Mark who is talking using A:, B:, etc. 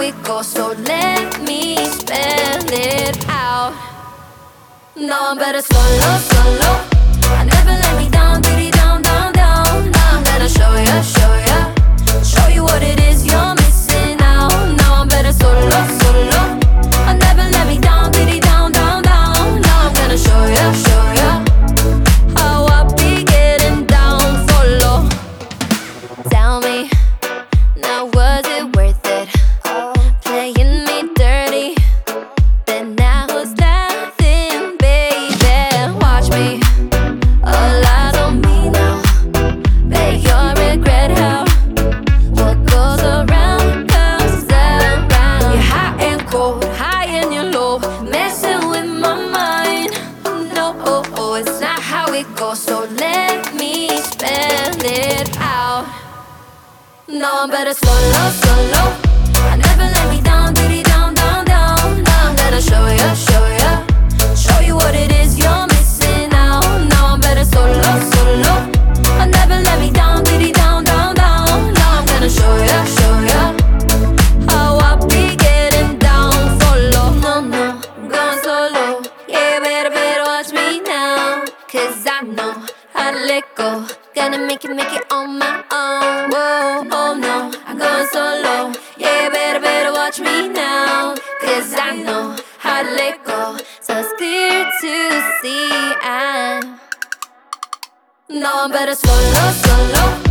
A: we go, so let me spell it out. No, I'm better solo, solo. I never let me go, so let me spell it out. I'm better solo, solo. Gotta make it, make it on my own. Whoa, oh no, I'm going solo. Yeah, better, better watch me now. Cause I know how to let go. So it's clear to see I'm. No, I'm better solo, solo.